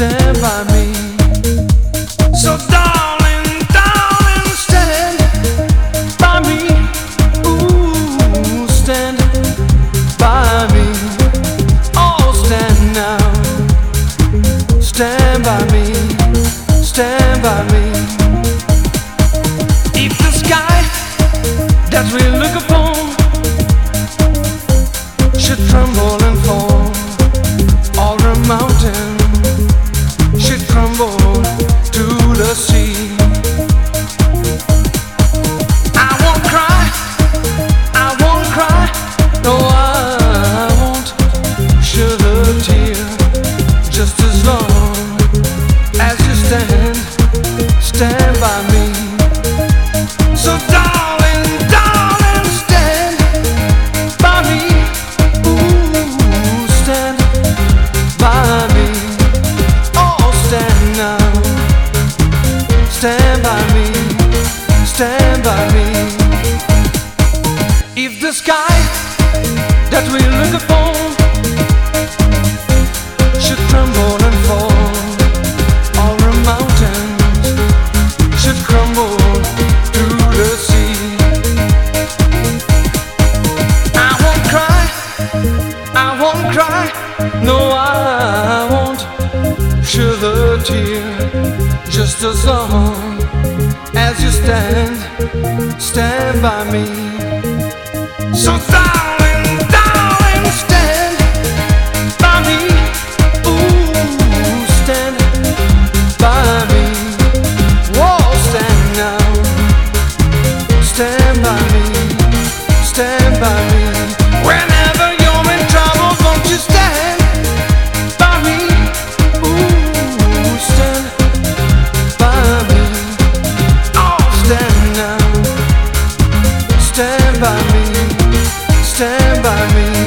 stand by me. So, darling, darling, stand by me. Ooh, stand by me. Oh, stand now. Stand by me. Stand by me. If the sky that we stand by me. So, darling, darling, stand by me. Ooh, stand by me. Oh, stand now. Stand by me. Stand by me. If the sky that we look upon cry, no, I won't shed a tear. Just as long as you stand, stand by me. So, darling, darling, stand by me. Ooh, stand by me. Whoa, stand now. Stand by me. Stand by me. Stand by me. Stand by me.